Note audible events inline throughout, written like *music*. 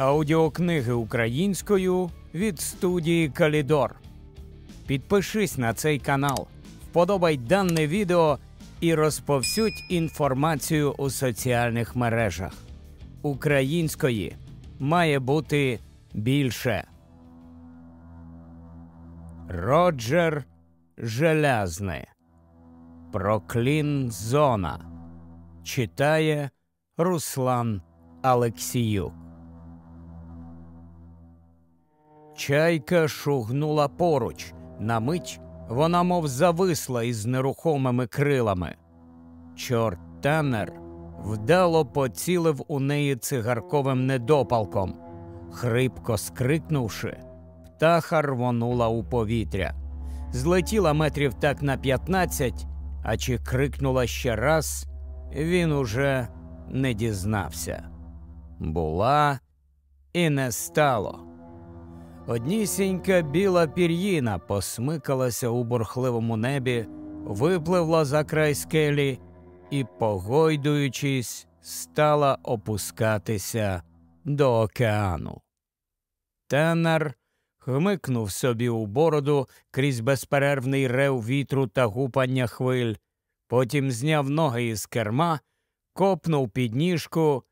Аудіокниги українською від студії Калідор. Підпишись на цей канал, вподобай дане відео і розповсюдь інформацію у соціальних мережах. Української має бути більше. Роджер Желязне. Проклін Зона. Читає Руслан Алексіюк. Чайка шугнула поруч. На мить вона мов зависла із нерухомими крилами. Чорт Таннер вдало поцілив у неї цигарковим недопалком. Хрипко скрикнувши, птаха рвонула у повітря. Злетіла метрів так на п'ятнадцять, а чи крикнула ще раз, він уже не дізнався. Була і не стало. Однісінька біла пір'їна посмикалася у бурхливому небі, випливла за край скелі і, погойдуючись, стала опускатися до океану. Теннер хмикнув собі у бороду крізь безперервний рев вітру та гупання хвиль, потім зняв ноги із керма, копнув підніжку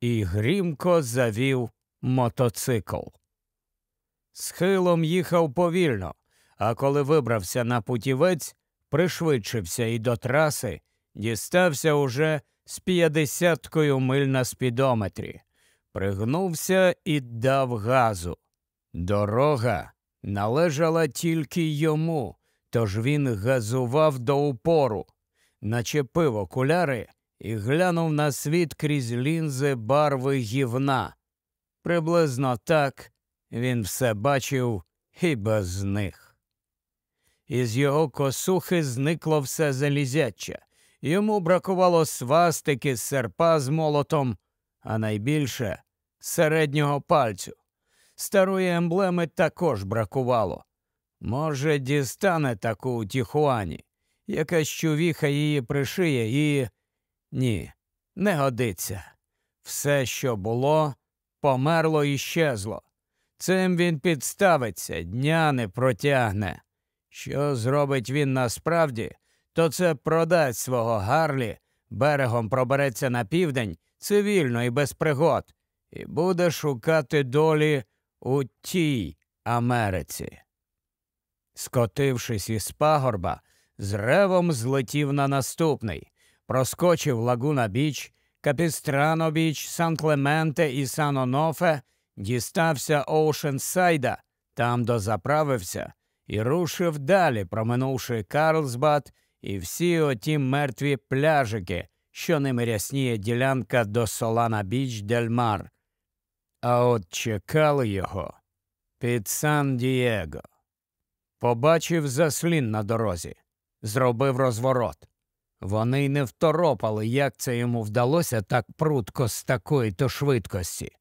і грімко завів мотоцикл. Схилом їхав повільно, а коли вибрався на путівець, пришвидшився і до траси дістався уже з п'ятдесяткою миль на спідометрі, пригнувся і дав газу. Дорога належала тільки йому, тож він газував до упору, начепив окуляри і глянув на світ крізь лінзи барви гівна. Приблизно так він все бачив і без них. Із його косухи зникло все залізяче. Йому бракувало свастики, серпа з молотом, а найбільше середнього пальцю. Старої емблеми також бракувало. Може, дістане таку у Тіхуані, якась чувіха її пришиє і. Ні, не годиться. Все, що було, померло і щезло. Цим він підставиться, дня не протягне. Що зробить він насправді, то це продасть свого Гарлі, берегом пробереться на південь цивільно і без пригод, і буде шукати долі у тій Америці. Скотившись із пагорба, з ревом злетів на наступний, проскочив Лагуна Біч, Капістрано Біч, Сан Клементе і Сан Онофе дістався Оушенсайда, там дозаправився і рушив далі, проминувши Карлсбад і всі оті мертві пляжики, що ними рясніє ділянка до Солана Біч Дельмар. А от чекали його під Сан Дієго. Побачив заслін на дорозі, зробив розворот. Вони й не второпали, як це йому вдалося так прудко з такої то швидкості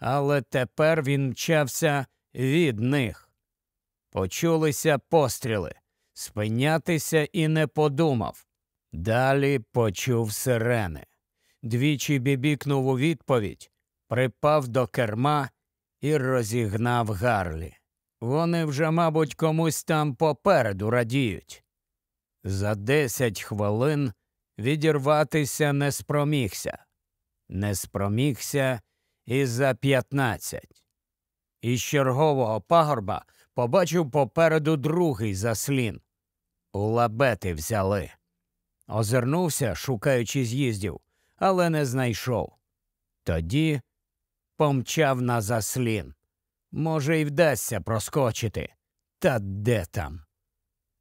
але тепер він мчався від них. Почулися постріли, спинятися і не подумав. Далі почув сирени. Двічі бібікнув у відповідь, припав до керма і розігнав Гарлі. Вони вже, мабуть, комусь там попереду радіють. За десять хвилин відірватися не спромігся. Не спромігся і за п'ятнадцять. Із чергового пагорба побачив попереду другий заслін. У лабети взяли. Озирнувся, шукаючи з'їздів, але не знайшов. Тоді помчав на заслін. Може, й вдасться проскочити. Та де там?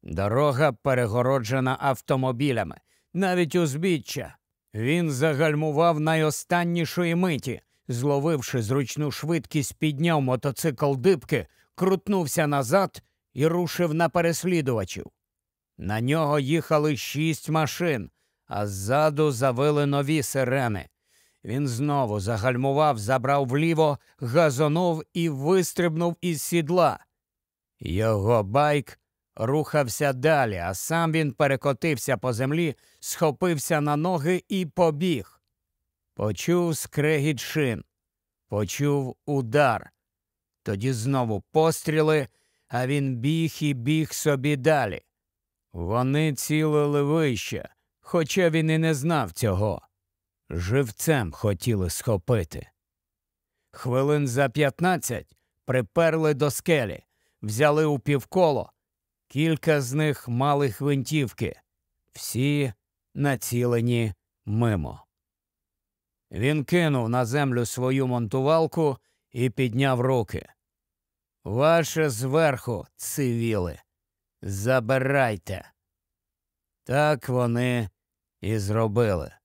Дорога перегороджена автомобілями, навіть узбіччя. Він загальмував найостаннішої миті, Зловивши зручну швидкість, підняв мотоцикл дибки, крутнувся назад і рушив на переслідувачів. На нього їхали шість машин, а ззаду завили нові сирени. Він знову загальмував, забрав вліво, газонув і вистрибнув із сідла. Його байк рухався далі, а сам він перекотився по землі, схопився на ноги і побіг. Почув скрегіт шин, почув удар. Тоді знову постріли, а він біг і біг собі далі. Вони цілили вище, хоча він і не знав цього. Живцем хотіли схопити. Хвилин за п'ятнадцять приперли до скелі, взяли у півколо. Кілька з них мали гвинтівки, всі націлені мимо. Він кинув на землю свою монтувалку і підняв руки. Ваше зверху, цивіли, забирайте. Так вони і зробили.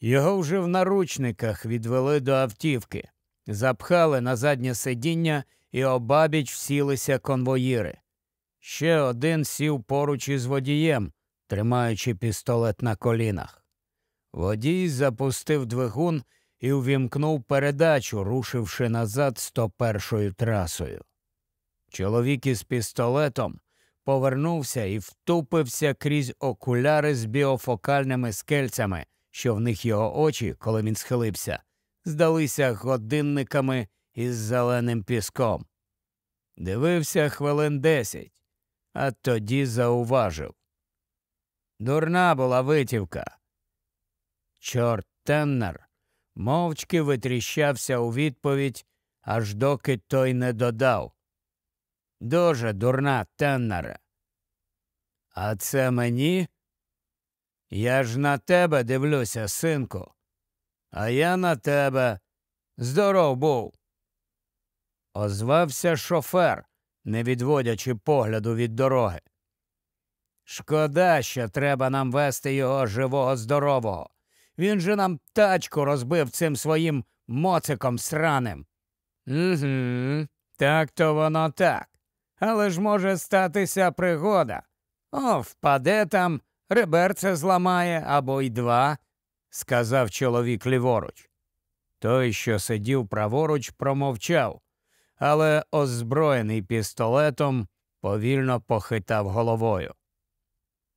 Його вже в наручниках відвели до автівки, запхали на заднє сидіння і обабіч всілися конвоїри. Ще один сів поруч із водієм, тримаючи пістолет на колінах. Водій запустив двигун і увімкнув передачу, рушивши назад 101-ю трасою. Чоловік із пістолетом повернувся і втупився крізь окуляри з біофокальними скельцями, що в них його очі, коли він схилився, здалися годинниками із зеленим піском. Дивився хвилин десять, а тоді зауважив. Дурна була витівка. Чорт Теннер мовчки витріщався у відповідь, аж доки той не додав. Дуже дурна Теннере. А це мені? Я ж на тебе дивлюся, синку, а я на тебе. Здоров був. Озвався шофер, не відводячи погляду від дороги. Шкода, що треба нам вести його живого здорового. Він же нам тачку розбив цим своїм моциком сраним. Угу, так то воно так. Але ж може статися пригода. О, впаде там, реберце зламає або й два, сказав чоловік ліворуч. Той, що сидів праворуч, промовчав, але озброєний пістолетом повільно похитав головою.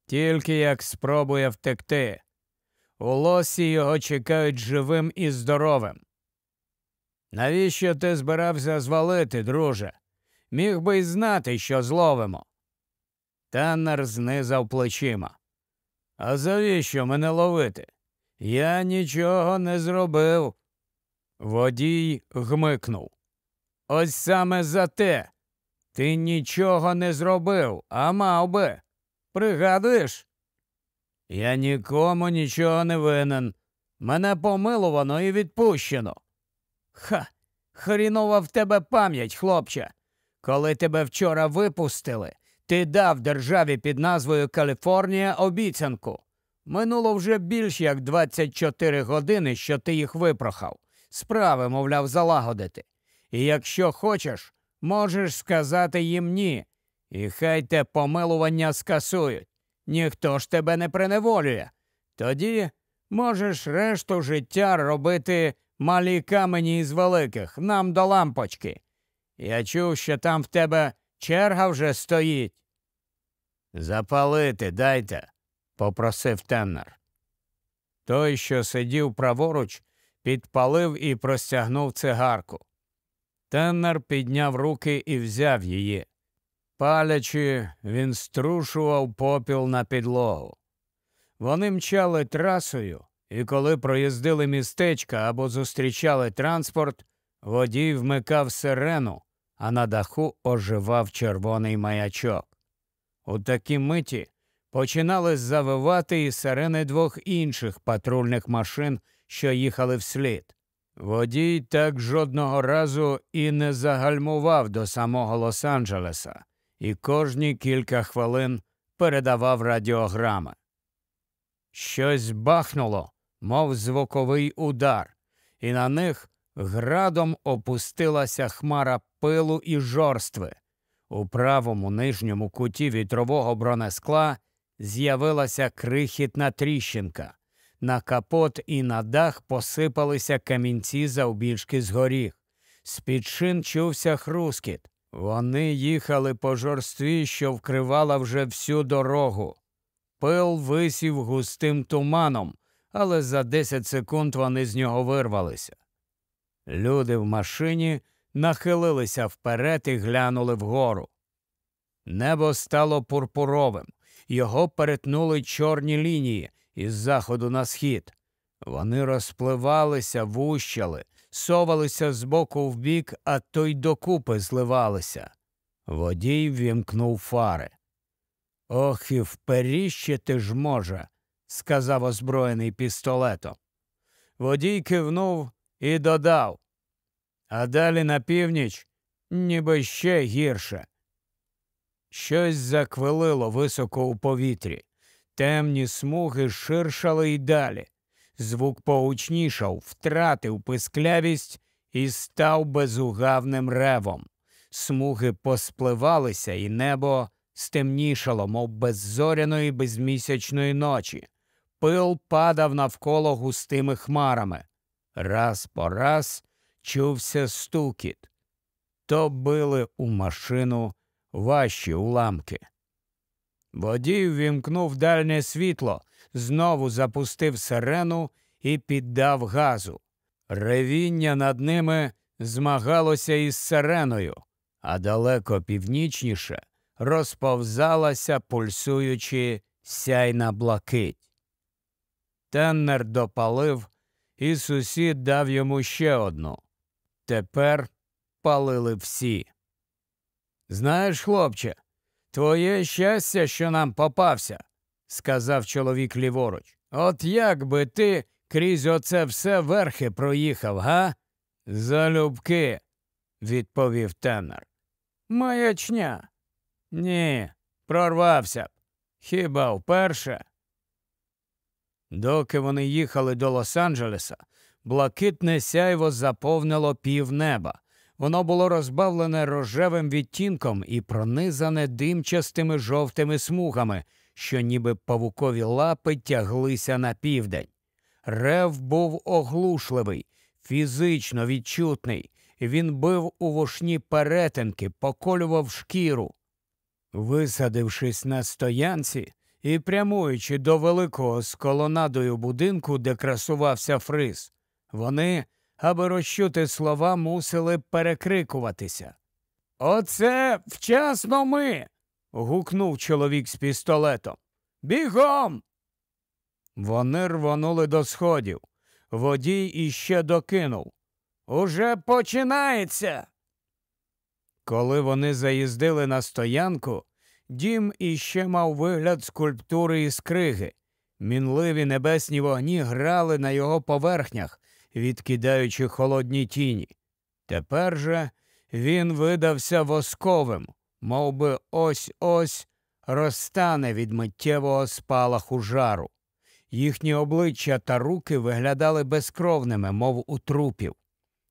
Тільки як спробує втекти. У лосі його чекають живим і здоровим. Навіщо ти збирався звалити, друже? Міг би й знати, що зловимо. Таннер знизав плечима. А завіщо мене ловити? Я нічого не зробив. Водій гмикнув. Ось саме за те. Ти нічого не зробив, а мав би. Пригадуєш? Я нікому нічого не винен. Мене помилувано і відпущено. Ха, хрінова в тебе пам'ять, хлопче. Коли тебе вчора випустили, ти дав державі під назвою Каліфорнія обіцянку. Минуло вже більш як 24 години, що ти їх випрохав. Справи, мовляв, залагодити. І якщо хочеш, можеш сказати їм ні. І хай те помилування скасують. Ніхто ж тебе не приневолює. Тоді можеш решту життя робити малі камені із великих, нам до лампочки. Я чув, що там в тебе черга вже стоїть. Запалити дайте, попросив Теннер. Той, що сидів праворуч, підпалив і простягнув цигарку. Теннер підняв руки і взяв її. Палячи, він струшував попіл на підлогу. Вони мчали трасою, і коли проїздили містечка або зустрічали транспорт, водій вмикав сирену, а на даху оживав червоний маячок. У такій миті починали завивати і сирени двох інших патрульних машин, що їхали вслід. Водій так жодного разу і не загальмував до самого Лос-Анджелеса і кожні кілька хвилин передавав радіограми. Щось бахнуло, мов звуковий удар, і на них градом опустилася хмара пилу і жорстви. У правому нижньому куті вітрового бронескла з'явилася крихітна тріщинка. На капот і на дах посипалися камінці завбільшки з горіх. З під шин чувся хрускіт. Вони їхали по жорстві, що вкривала вже всю дорогу. Пил висів густим туманом, але за 10 секунд вони з нього вирвалися. Люди в машині нахилилися вперед і глянули вгору. Небо стало пурпуровим, його перетнули чорні лінії із заходу на схід. Вони розпливалися, вущали, совалися з боку в бік, а то й докупи зливалися. Водій вімкнув фари. Ох, і вперіще ти ж може, сказав озброєний пістолетом. Водій кивнув і додав. А далі на північ ніби ще гірше. Щось заквилило високо у повітрі. Темні смуги ширшали й далі. Звук поучнішав, втратив писклявість і став безугавним ревом. Смуги поспливалися, і небо стемнішало, мов без зоряної безмісячної ночі. Пил падав навколо густими хмарами. Раз по раз чувся стукіт. То били у машину важчі уламки. Водій ввімкнув дальнє світло, знову запустив сирену і піддав газу. Ревіння над ними змагалося із сиреною, а далеко північніше розповзалася, пульсуючи сяйна блакить. Теннер допалив, і сусід дав йому ще одну. Тепер палили всі. Знаєш, хлопче, твоє щастя, що нам попався, сказав чоловік ліворуч. От як би ти крізь оце все верхи проїхав, га? Залюбки, відповів тенер. Маячня. Ні, прорвався б. Хіба вперше? Доки вони їхали до Лос-Анджелеса, блакитне сяйво заповнило півнеба. Воно було розбавлене рожевим відтінком і пронизане димчастими жовтими смугами, що ніби павукові лапи тяглися на південь. Рев був оглушливий, фізично відчутний. Він бив у вошні перетинки, поколював шкіру. Висадившись на стоянці і прямуючи до великого з колонадою будинку, де красувався фриз, вони аби розчути слова, мусили перекрикуватися. Оце вчасно ми. гукнув чоловік з пістолетом. Бігом. Вони рвонули до сходів. Водій іще докинув. Уже починається. Коли вони заїздили на стоянку, дім іще мав вигляд скульптури із криги. Мінливі небесні вогні грали на його поверхнях, відкидаючи холодні тіні. Тепер же він видався восковим, мов би ось ось розтане від миттєвого спалаху жару. Їхні обличчя та руки виглядали безкровними, мов у трупів.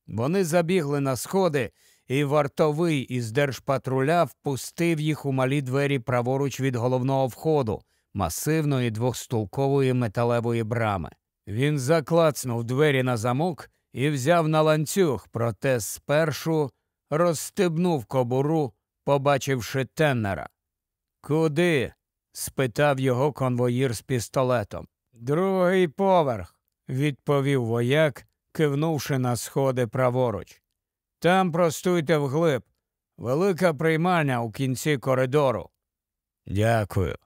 Вони забігли на сходи, і вартовий із держпатруля впустив їх у малі двері праворуч від головного входу, масивної двохстулкової металевої брами. Він заклацнув двері на замок і взяв на ланцюг, проте спершу розстебнув кобуру, побачивши теннера. Куди? спитав його конвоїр з пістолетом. Другий поверх, відповів вояк, кивнувши на сходи праворуч. Там простуйте вглиб. Велика приймальня у кінці коридору. Дякую.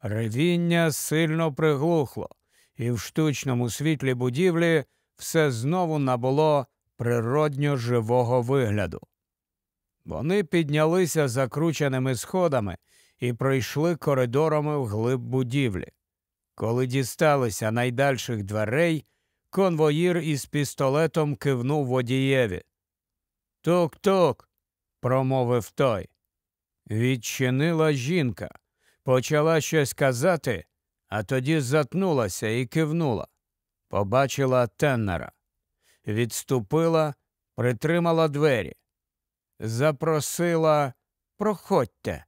Ревіння сильно приглухло і в штучному світлі будівлі все знову набуло природньо живого вигляду. Вони піднялися закрученими сходами і пройшли коридорами вглиб будівлі. Коли дісталися найдальших дверей, конвоїр із пістолетом кивнув водієві. Тук-тук, промовив той. Відчинила жінка, почала щось казати, а тоді затнулася і кивнула. Побачила теннера. Відступила, притримала двері. Запросила проходьте.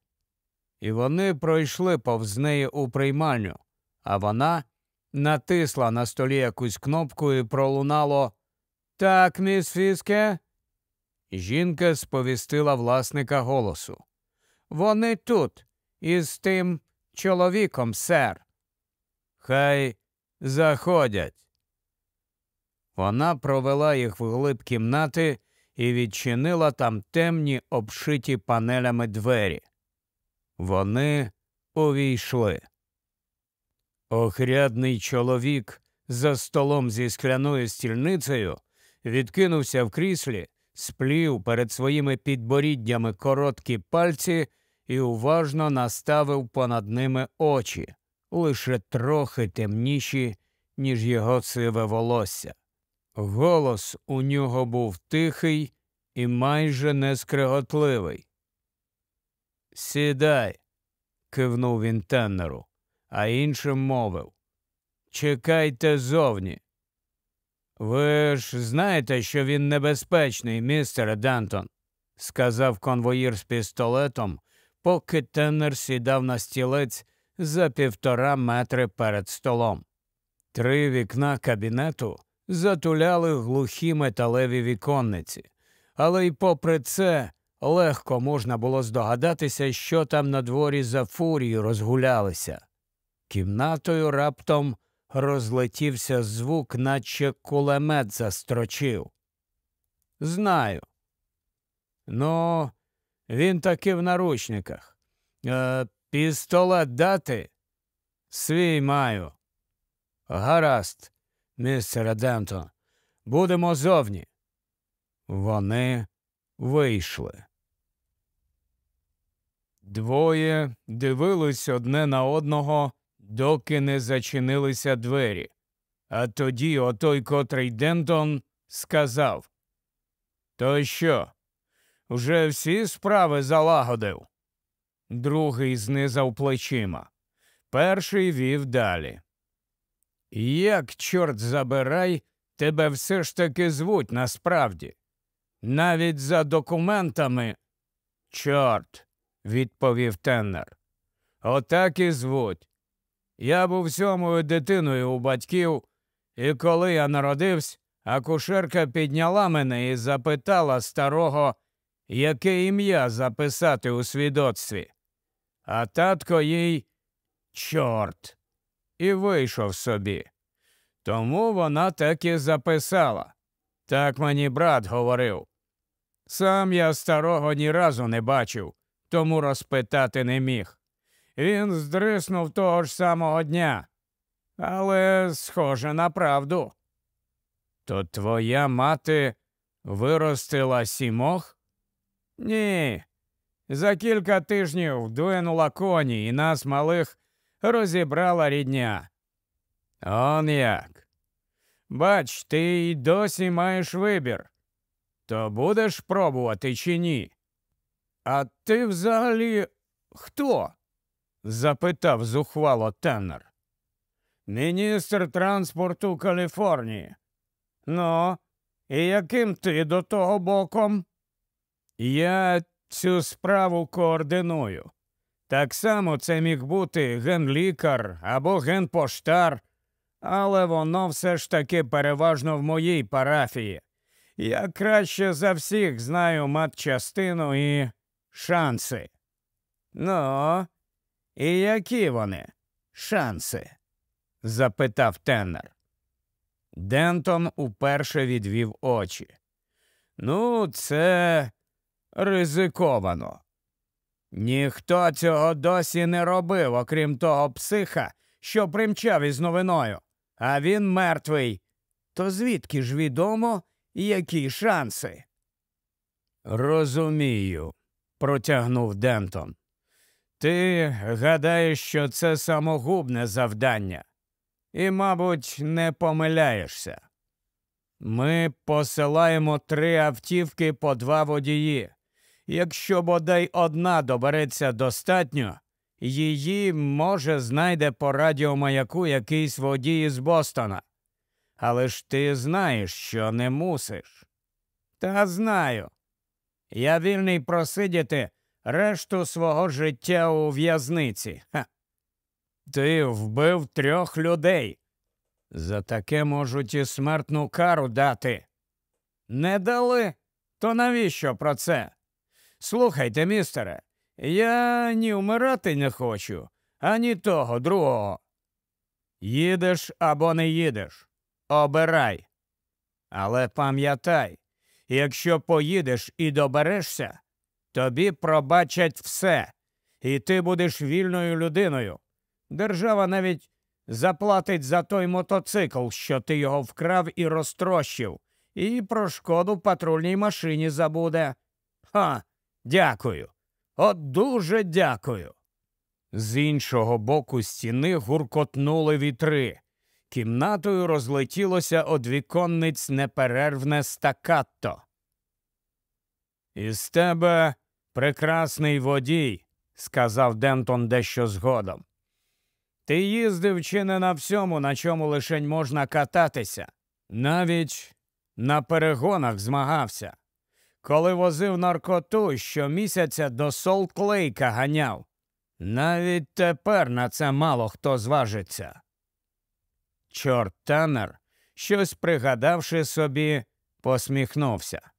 І вони пройшли повз неї у приймальню, а вона натисла на столі якусь кнопку і пролунало Так, міс Фіске. Жінка сповістила власника голосу. Вони тут, із тим чоловіком, сер. Хай заходять. Вона провела їх вглиб кімнати і відчинила там темні обшиті панелями двері. Вони увійшли. Охрядний чоловік за столом зі скляною стільницею відкинувся в кріслі, сплів перед своїми підборіддями короткі пальці і уважно наставив понад ними очі, лише трохи темніші, ніж його сиве волосся. Голос у нього був тихий і майже нескреготливий. Сідай, кивнув він теннеру, а іншим мовив. Чекайте зовні. Ви ж знаєте, що він небезпечний, містере Дантон, сказав конвоїр з пістолетом, поки теннер сідав на стілець за півтора метри перед столом. Три вікна кабінету затуляли глухі металеві віконниці, але й попри це легко можна було здогадатися, що там на дворі за фурії розгулялися. Кімнатою раптом розлетівся звук, наче кулемет застрочив. Знаю. Ну, він таки в наручниках. Е, Пістолет дати? Свій маю. Гаразд, містере Дентон. Будемо зовні. Вони вийшли. Двоє дивились одне на одного, доки не зачинилися двері. А тоді отой котрий Дентон сказав То що? Вже всі справи залагодив. Другий знизав плечима. Перший вів далі. Як, чорт забирай, тебе все ж таки звуть насправді. Навіть за документами. Чорт, відповів Теннер. Отак і звуть. Я був сьомою дитиною у батьків, і коли я народився, акушерка підняла мене і запитала старого, яке ім'я записати у свідоцтві. А татко їй чорт, і вийшов собі. Тому вона так і записала. Так мені брат говорив. Сам я старого ні разу не бачив, тому розпитати не міг. Він здриснув того ж самого дня, але схоже на правду. То твоя мати виростила сімох? Ні. За кілька тижнів вдвинула коні і нас малих розібрала рідня. Он як. Бач, ти й досі маєш вибір. То будеш пробувати чи ні? А ти взагалі хто? запитав зухвало Теннер. Міністр транспорту Каліфорнії. Ну, і яким ти до того боком? Я цю справу координую. Так само це міг бути генлікар або генпоштар, але воно все ж таки переважно в моїй парафії. Я краще за всіх знаю матчастину і шанси. Ну, і які вони шанси? запитав Теннер. Дентон уперше відвів очі. Ну, це ризиковано. Ніхто цього досі не робив, окрім того психа, що примчав із новиною, а він мертвий. То звідки ж відомо, які шанси? Розумію, протягнув Дентон. Ти гадаєш, що це самогубне завдання, і, мабуть, не помиляєшся. Ми посилаємо три автівки по два водії. Якщо бодай одна добереться достатньо, її, може, знайде по радіомаяку якийсь водій з Бостона. Але ж ти знаєш, що не мусиш. Та знаю. Я вільний просидіти решту свого життя у в'язниці. Ти вбив трьох людей. За таке можуть і смертну кару дати. Не дали, То навіщо про це? Слухайте, містере, я ні вмирати не хочу, ані того другого. Їдеш або не їдеш. Обирай. Але пам'ятай, якщо поїдеш і доберешся, тобі пробачать все, і ти будеш вільною людиною. Держава навіть заплатить за той мотоцикл, що ти його вкрав і розтрощив, і про шкоду патрульній машині забуде. Ха, дякую. От дуже дякую. З іншого боку стіни гуркотнули вітри. Кімнатою розлетілося од віконниць неперервне стакатто. Із тебе прекрасний водій, сказав Дентон дещо згодом. Ти їздив чи не на всьому, на чому лишень можна кататися, навіть на перегонах змагався. Коли возив наркоту, щомісяця до Солт-Клейка ганяв. Навіть тепер на це мало хто зважиться. Чорт Таннер, щось пригадавши собі, посміхнувся.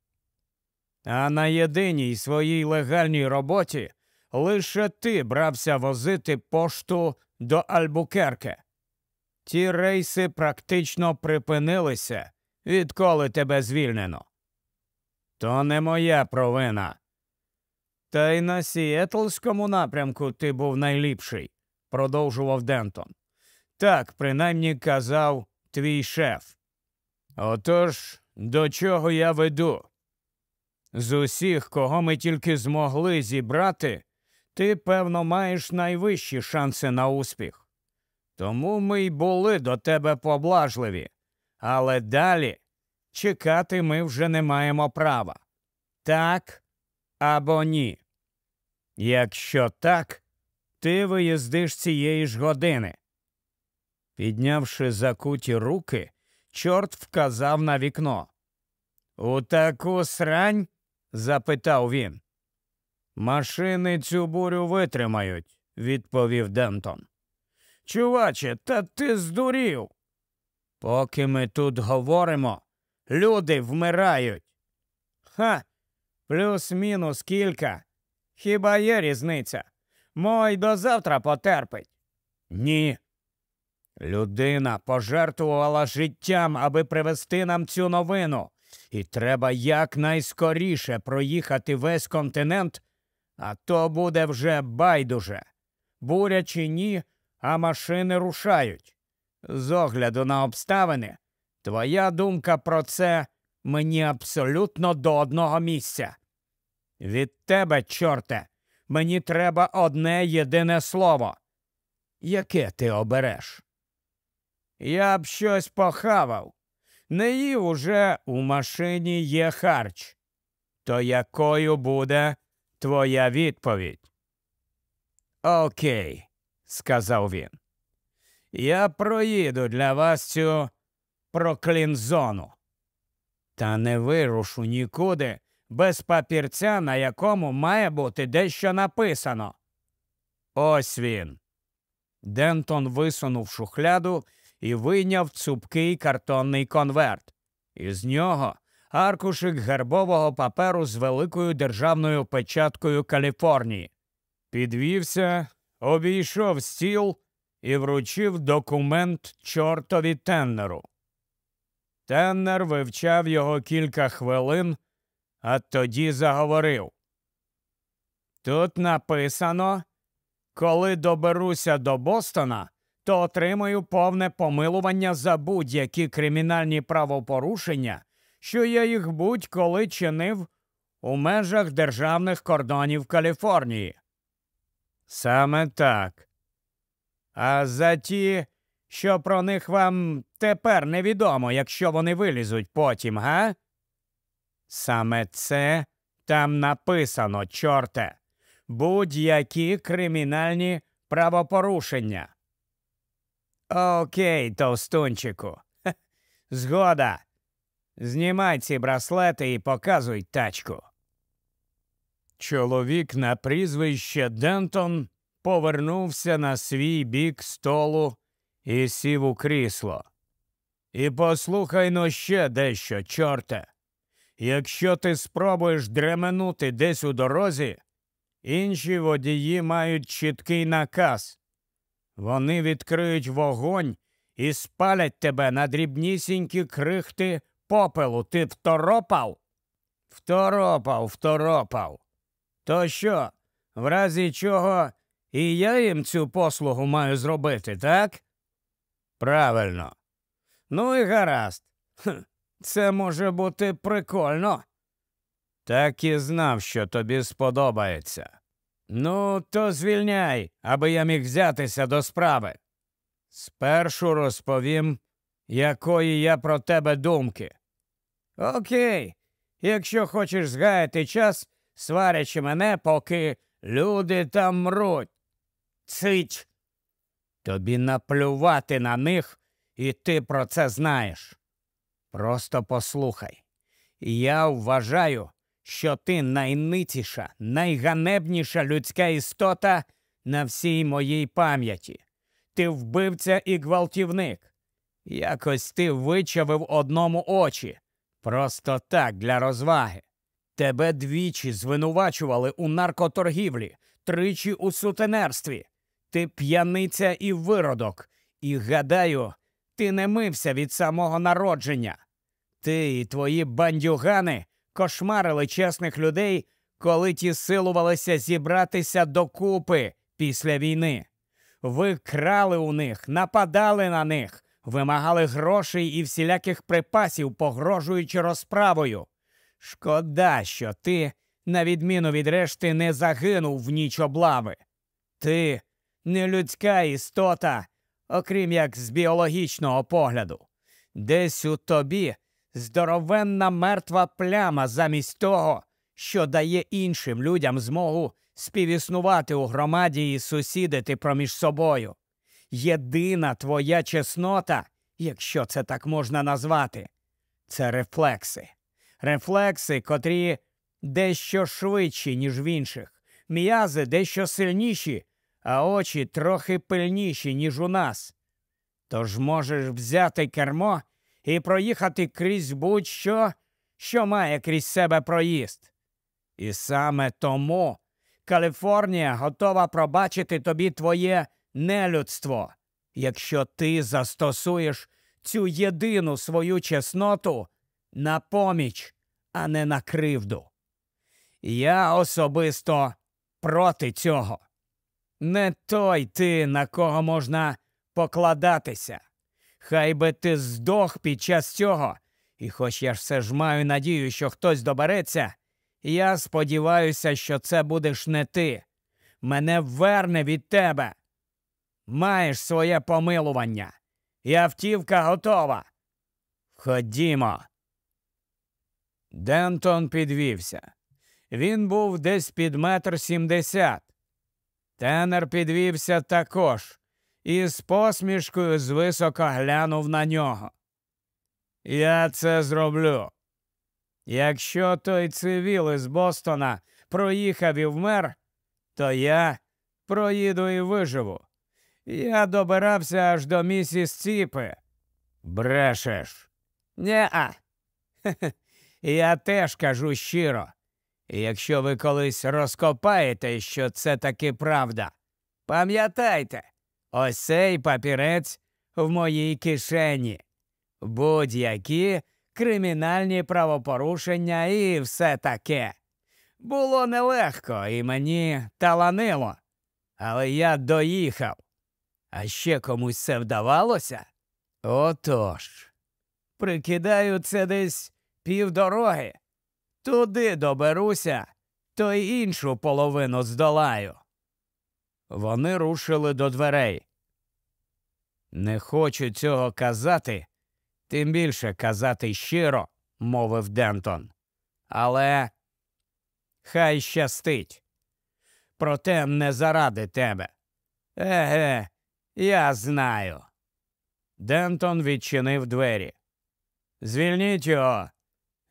А на єдиній своїй легальній роботі лише ти брався возити пошту до Альбукерке. Ті рейси практично припинилися, відколи тебе звільнено. То не моя провина. Та й на Сіетлському напрямку ти був найліпший, продовжував Дентон. Так, принаймні казав твій шеф. Отож, до чого я веду? З усіх, кого ми тільки змогли зібрати, ти, певно, маєш найвищі шанси на успіх. Тому ми й були до тебе поблажливі, але далі чекати ми вже не маємо права. Так або ні. Якщо так, ти виїздиш цієї ж години. Піднявши закуті руки, чорт вказав на вікно. У таку срань? запитав він. Машини цю бурю витримають, відповів Дентон. Чуваче, та ти здурів. Поки ми тут говоримо, люди вмирають. Ха, плюс-мінус кілька. Хіба є різниця? Мой до завтра потерпить. Ні. Людина пожертвувала життям, аби привезти нам цю новину, і треба якнайскоріше проїхати весь континент, а то буде вже байдуже. Буря чи ні, а машини рушають. З огляду на обставини, твоя думка про це мені абсолютно до одного місця. Від тебе, чорте, мені треба одне єдине слово. Яке ти обереш? Я б щось похавав. Не їв уже у машині є харч. То якою буде твоя відповідь? Окей, сказав він. Я проїду для вас цю проклінзону. Та не вирушу нікуди без папірця, на якому має бути дещо написано. Ось він. Дентон висунув шухляду і вийняв цупкий картонний конверт. Із нього аркушик гербового паперу з великою державною печаткою Каліфорнії. Підвівся, обійшов стіл і вручив документ чортові Теннеру. Теннер вивчав його кілька хвилин, а тоді заговорив. Тут написано, коли доберуся до Бостона, то отримаю повне помилування за будь-які кримінальні правопорушення, що я їх будь-коли чинив у межах державних кордонів Каліфорнії. Саме так. А за ті, що про них вам тепер невідомо, якщо вони вилізуть потім, га? Саме це там написано, чорте, будь-які кримінальні правопорушення. Окей, товстунчику. Згода. Знімай ці браслети і показуй тачку. Чоловік на прізвище Дентон повернувся на свій бік столу і сів у крісло. І послухай но ще дещо, чорте. Якщо ти спробуєш дременути десь у дорозі, інші водії мають чіткий наказ. Вони відкриють вогонь і спалять тебе на дрібнісінькі крихти попелу. Ти второпав? Второпав, второпав. То що, в разі чого і я їм цю послугу маю зробити, так? Правильно. Ну і гаразд. Це може бути прикольно. Так і знав, що тобі сподобається. Ну, то звільняй, аби я міг взятися до справи. Спершу розповім, якої я про тебе думки. Окей, якщо хочеш згаяти час, сварячи мене, поки люди там мруть. Цить. Тобі наплювати на них, і ти про це знаєш. Просто послухай. Я вважаю, що ти найниціша, найганебніша людська істота на всій моїй пам'яті. Ти вбивця і гвалтівник. Якось ти вичавив одному очі. Просто так для розваги. Тебе двічі звинувачували у наркоторгівлі, тричі у сутенерстві. Ти п'яниця і виродок, і, гадаю, ти не мився від самого народження. Ти і твої бандюгани кошмарили чесних людей, коли ті силувалися зібратися докупи після війни. Ви крали у них, нападали на них, вимагали грошей і всіляких припасів, погрожуючи розправою. Шкода, що ти, на відміну від решти, не загинув в ніч облави. Ти не людська істота, окрім як з біологічного погляду. Десь у тобі здоровенна мертва пляма замість того, що дає іншим людям змогу співіснувати у громаді і сусідити проміж собою. Єдина твоя чеснота, якщо це так можна назвати, це рефлекси. Рефлекси, котрі дещо швидші, ніж в інших, м'язи дещо сильніші, а очі трохи пильніші, ніж у нас. Тож можеш взяти кермо і проїхати крізь будь-що, що має крізь себе проїзд. І саме тому Каліфорнія готова пробачити тобі твоє нелюдство, якщо ти застосуєш цю єдину свою чесноту на поміч, а не на кривду. Я особисто проти цього. Не той ти, на кого можна покладатися. Хай би ти здох під час цього, і хоч я все ж маю надію, що хтось добереться, я сподіваюся, що це будеш не ти. Мене верне від тебе. Маєш своє помилування, і автівка готова. Ходімо. Дентон підвівся. Він був десь під метр сімдесят. Тенер підвівся також і з посмішкою звисоко глянув на нього. Я це зроблю. Якщо той цивіл із Бостона проїхав і вмер, то я проїду і виживу. Я добирався аж до місіс Ціпи. Брешеш. Нє-а. *laughs* Я теж кажу щиро. Якщо ви колись розкопаєте, що це таки правда, пам'ятайте, ось цей папірець в моїй кишені. Будь-які кримінальні правопорушення і все таке. Було нелегко і мені таланило, але я доїхав. А ще комусь це вдавалося? Отож. Прикидаю, це десь півдороги. Туди доберуся, то й іншу половину здолаю. Вони рушили до дверей. Не хочу цього казати, тим більше казати щиро, мовив Дентон. Але хай щастить. Проте не заради тебе. Еге, я знаю. Дентон відчинив двері. Звільніть його.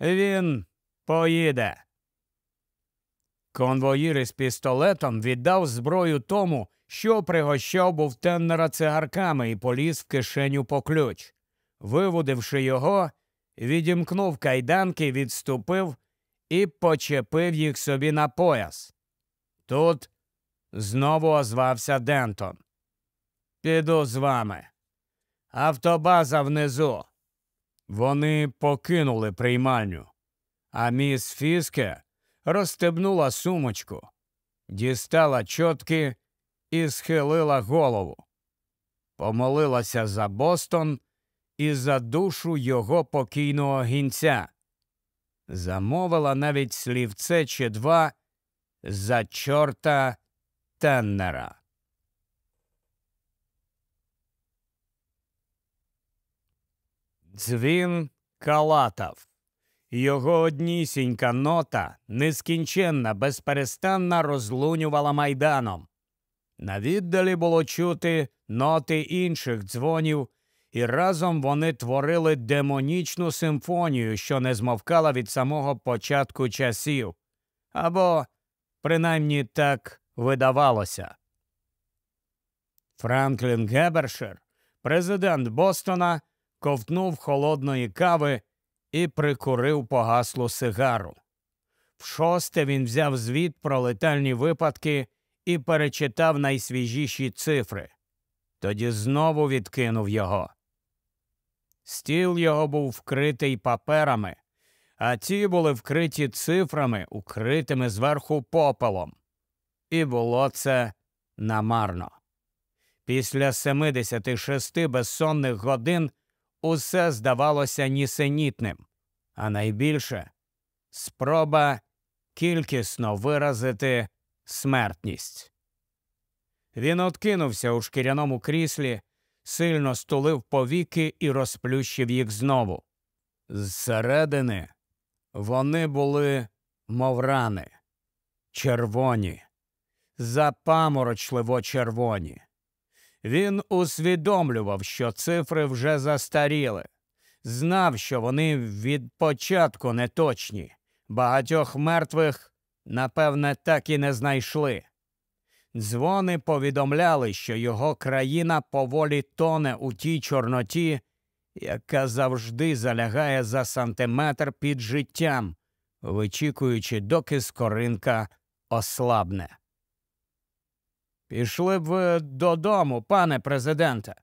Він поїде. Конвоїр із пістолетом віддав зброю тому, що пригощав був Теннера цигарками і поліз в кишеню по ключ. Виводивши його, відімкнув кайданки, відступив і почепив їх собі на пояс. Тут знову озвався Дентон. Піду з вами. Автобаза внизу. Вони покинули приймальню, а міс Фіске розстебнула сумочку, дістала чотки і схилила голову, помолилася за Бостон і за душу його покійного гінця, замовила навіть слівце чи два за чорта Теннера. Дзвін калатав. Його однісінька нота, нескінченна, безперестанна розлунювала майданом. На віддалі було чути ноти інших дзвонів, і разом вони творили демонічну симфонію, що не змовкала від самого початку часів, або, принаймні, так видавалося. Франклін Гебершир, президент Бостона, ковтнув холодної кави і прикурив погаслу сигару. Вшосте він взяв звіт про летальні випадки і перечитав найсвіжіші цифри. Тоді знову відкинув його. Стіл його був вкритий паперами, а ті були вкриті цифрами, укритими зверху попелом. І було це намарно. Після 76 безсонних годин усе здавалося нісенітним, а найбільше спроба кількісно виразити смертність. Він откинувся у шкіряному кріслі, сильно стулив повіки і розплющив їх знову. Зсередини вони були, мов рани, червоні, запаморочливо червоні. Він усвідомлював, що цифри вже застаріли, знав, що вони від початку неточні, багатьох мертвих, напевне, так і не знайшли. Дзвони повідомляли, що його країна поволі тоне у тій чорноті, яка завжди залягає за сантиметр під життям, вичікуючи, доки скоринка ослабне. Пішли б ви додому, пане президенте,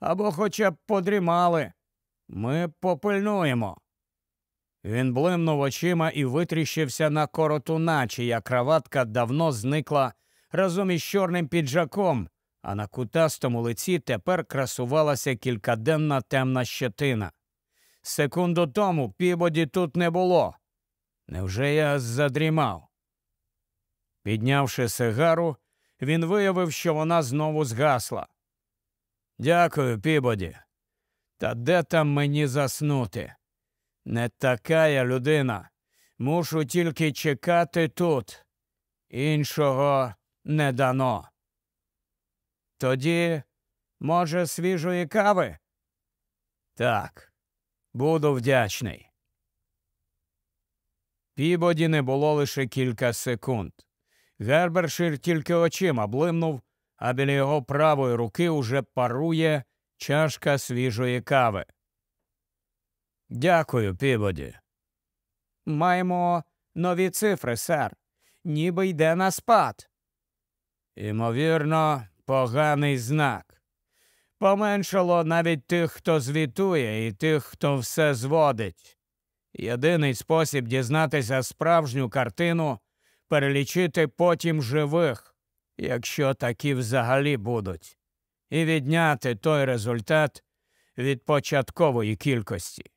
або хоча б подрімали. Ми попильнуємо. Він блимнув очима і витріщився на коротуна, чия краватка давно зникла разом із чорним піджаком, а на кутастому лиці тепер красувалася кількаденна темна щетина. Секунду тому пібоді тут не було. Невже я задрімав? Піднявши сигару, він виявив, що вона знову згасла. Дякую, пібоді. Та де там мені заснути? Не така я людина. Мушу тільки чекати тут. Іншого не дано. Тоді, може, свіжої кави? Так, буду вдячний. Пібоді не було лише кілька секунд. Гербершир тільки очима блимнув, а біля його правої руки уже парує чашка свіжої кави. Дякую, Пібоді. Маємо нові цифри, сер. Ніби йде на спад. Імовірно, поганий знак. Поменшало навіть тих, хто звітує, і тих, хто все зводить. Єдиний спосіб дізнатися справжню картину перелічити потім живих, якщо такі взагалі будуть, і відняти той результат від початкової кількості.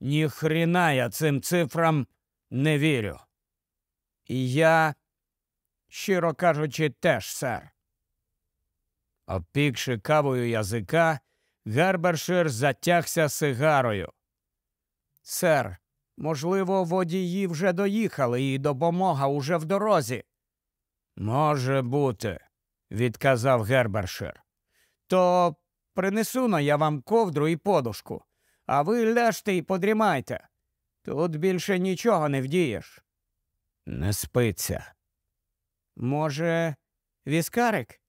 Ні хріна я цим цифрам не вірю. І я, щиро кажучи, теж сер. Опікши кавою язика, Гербершир затягся сигарою. Сер, можливо, водії вже доїхали і допомога уже в дорозі. Може бути, відказав Гербершир. То принесу но я вам ковдру і подушку, а ви ляжте і подрімайте. Тут більше нічого не вдієш. Не спиться. Може, віскарик?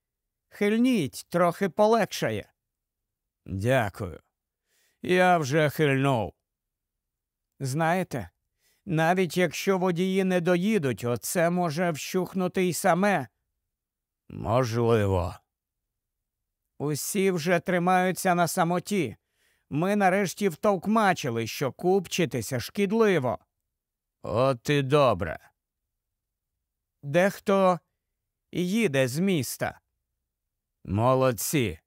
Хильніть, трохи полегшає. Дякую. Я вже хильнув. Знаєте, навіть якщо водії не доїдуть, оце може вщухнути й саме. Можливо. Усі вже тримаються на самоті. Ми нарешті втовкмачили, що купчитися шкідливо. От і добре. Дехто їде з міста. Молодці.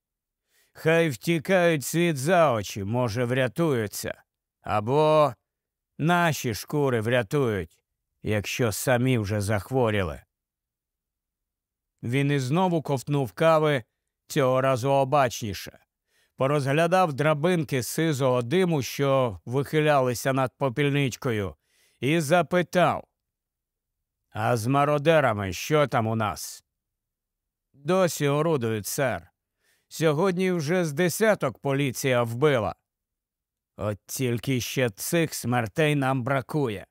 Хай втікають світ за очі, може, врятуються. Або наші шкури врятують, якщо самі вже захворіли. Він і знову ковтнув кави цього разу обачніше, порозглядав драбинки сизого диму, що вихилялися над попільничкою, і запитав А з мародерами що там у нас? Досі орудують, сер. Сьогодні вже з десяток поліція вбила. От тільки ще цих смертей нам бракує.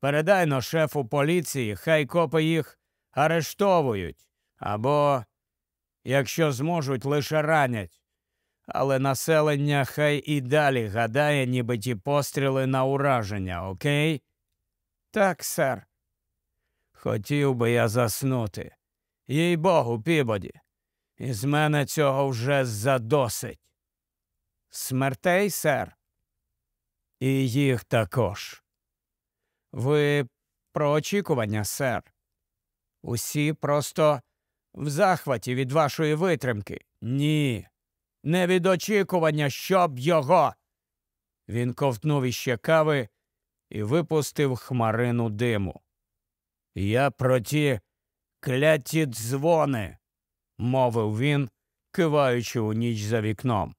Передайно шефу поліції, хай копи їх арештовують або, якщо зможуть, лише ранять. Але населення хай і далі гадає, ніби ті постріли на ураження, окей? Так, сер. Хотів би я заснути. Їй богу, пібоді. Із мене цього вже задосить. Смертей, сер. І їх також. Ви про очікування, сер. Усі просто в захваті від вашої витримки. Ні. Не від очікування, щоб його. Він ковтнув іще кави і випустив хмарину диму. Я про ті кляті дзвони, мовив він, киваючи у ніч за вікном.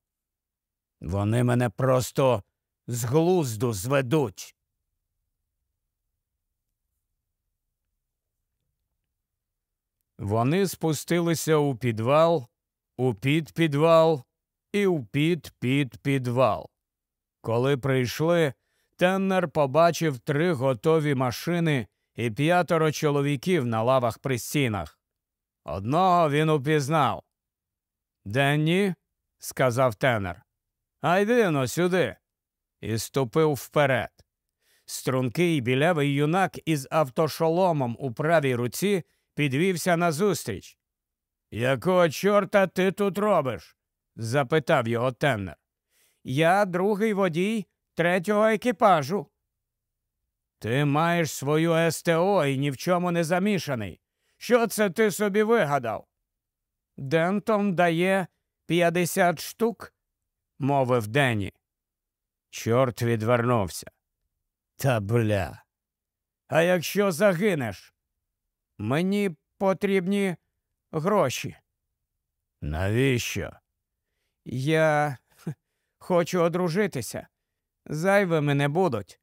Вони мене просто з глузду зведуть. Вони спустилися у підвал, у підпідвал і у підпідпідвал. Коли прийшли, Теннер побачив три готові машини і п'ятеро чоловіків на лавах при стінах. Одного він упізнав. Денні, сказав Теннер, а йди но сюди. І ступив вперед. Стрункий білявий юнак із автошоломом у правій руці підвівся назустріч. Якого чорта ти тут робиш? запитав його Теннер. Я другий водій третього екіпажу. Ти маєш свою СТО і ні в чому не замішаний. Що це ти собі вигадав? Дентон дає п'ятдесят штук, мовив Денні. Чорт відвернувся. Та бля. А якщо загинеш? Мені потрібні гроші. Навіщо? Я хочу одружитися. Зайвими не будуть.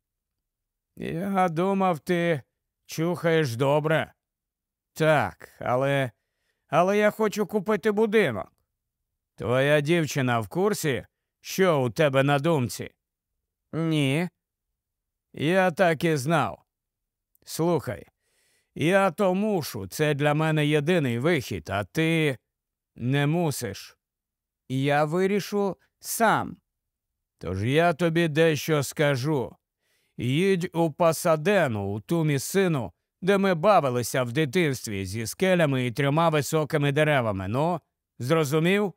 Я думав, ти чухаєш добре. Так, але але я хочу купити будинок. Твоя дівчина в курсі, що у тебе на думці? Ні. Я так і знав. Слухай, я то мушу, це для мене єдиний вихід, а ти не мусиш. Я вирішу сам. Тож я тобі дещо скажу. Їдь у Пасадену, у ту місцину, де ми бавилися в дитинстві зі скелями і трьома високими деревами. Ну, зрозумів?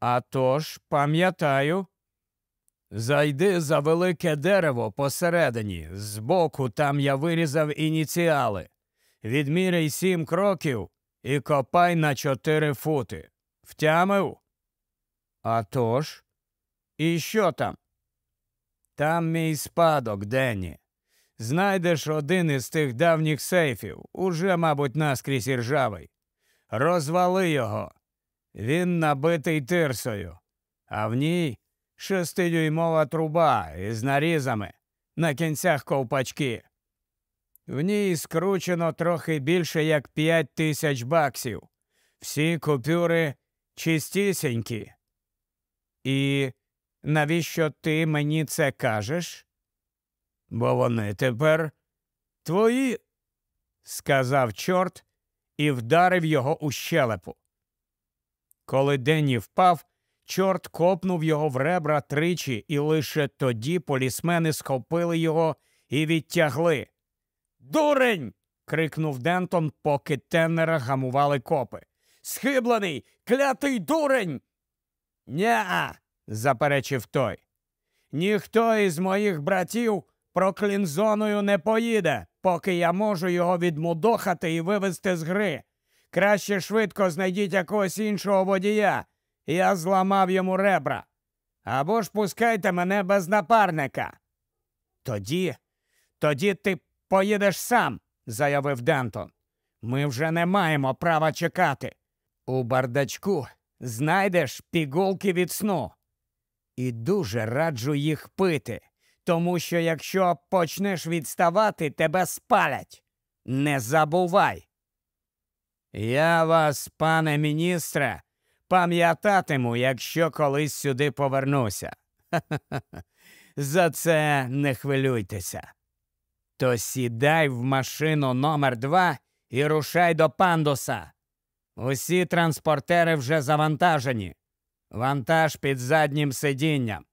А тож, пам'ятаю. Зайди за велике дерево посередині. Збоку там я вирізав ініціали. Відміряй сім кроків і копай на чотири фути. Втямив? «А тож? І що там? Там мій спадок, Денні. Знайдеш один із тих давніх сейфів, уже, мабуть, наскрізь іржавий. Розвали його. Він набитий тирсою, а в ній шестидюймова труба із нарізами на кінцях ковпачки. В ній скручено трохи більше як п'ять тисяч баксів. Всі купюри чистісінькі. І навіщо ти мені це кажеш? Бо вони тепер твої, сказав чорт і вдарив його у щелепу. Коли Денні впав, Чорт копнув його в ребра тричі, і лише тоді полісмени схопили його і відтягли. Дурень. крикнув Дентон, поки Теннера гамували копи. Схиблений, клятий дурень. Ня, заперечив той. Ніхто із моїх братів проклінзоною не поїде, поки я можу його відмудохати і вивезти з гри. Краще швидко знайдіть якогось іншого водія. Я зламав йому ребра. Або ж пускайте мене без напарника. Тоді, тоді ти поїдеш сам, заявив Дентон. Ми вже не маємо права чекати. У бардачку знайдеш пігулки від сну. І дуже раджу їх пити, тому що якщо почнеш відставати, тебе спалять. Не забувай. Я вас, пане міністре, пам'ятатиму, якщо колись сюди повернуся. *laughs* За це не хвилюйтеся. То сідай в машину номер два і рушай до пандуса. Усі транспортери вже завантажені. Вантаж під заднім сидінням.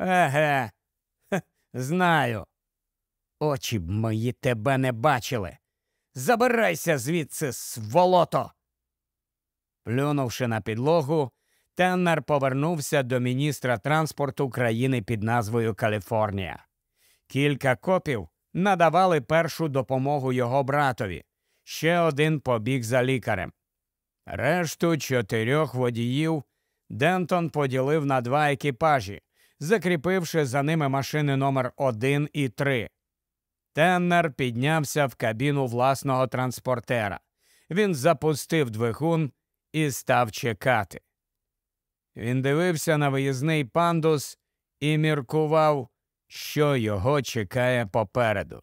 Еге, *laughs* знаю. Очі б мої тебе не бачили. Забирайся звідси, сволото. Плюнувши на підлогу, Теннер повернувся до міністра транспорту країни під назвою Каліфорнія. Кілька копів надавали першу допомогу його братові. Ще один побіг за лікарем. Решту чотирьох водіїв Дентон поділив на два екіпажі, закріпивши за ними машини номер 1 і 3. Теннер піднявся в кабіну власного транспортера. Він запустив двигун і став чекати. Він дивився на виїзний пандус і міркував, що його чекає попереду.